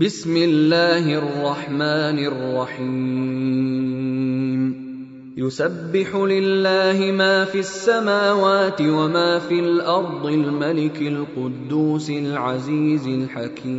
بسم الله الرحمن الرحيم. يسبح لله ما في السماوات وما في الأرض الملك القدوس العزيز الحكيم.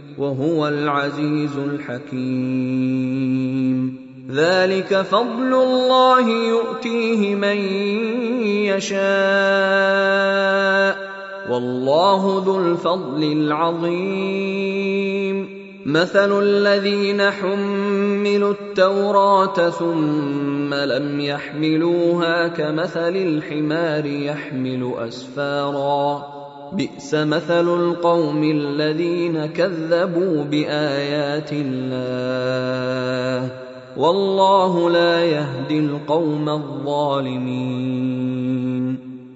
وهو العزيز الحكيم. ذلك فضل الله يؤتيه من يشاء. والله ذو الفضل العظيم. مثل الذين حملوا التوراة ثم لم يحملوها كمثل الحمار يحمل أسفارا. بئس مثل القوم الذين كذبوا بآيات الله. والله لا يهدي القوم الظالمين.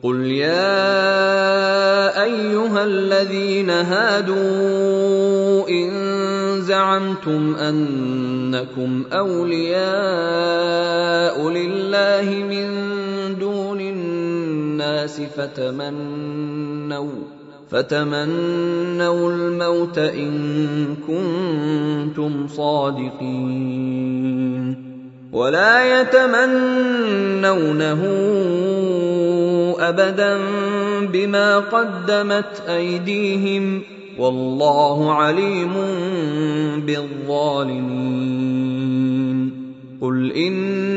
قل يا أيها الذين هادوا إن زعمتم أنكم أولياء لله من دون الناس فتمنوا فتمنوا الموت إن كنتم صادقين. ولا يتمنونه أبدا بما قدمت أيديهم والله عليم بالظالمين. قل إن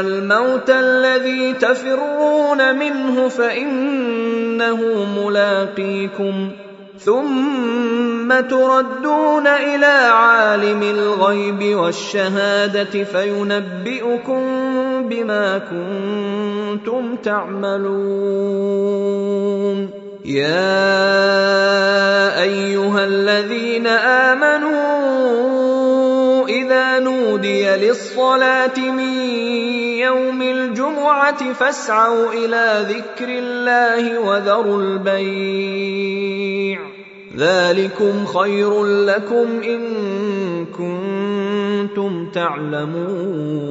الموت الذي تفرون منه فإنه ملاقيكم ثم تردون إلى عالم الغيب والشهادة فينبئكم بما كنتم تعملون. يا نودي للصلاه من يوم الجمعه فاسعوا إلى ذكر الله وذروا البيع ذلكم خير لكم ان كنتم تعلمون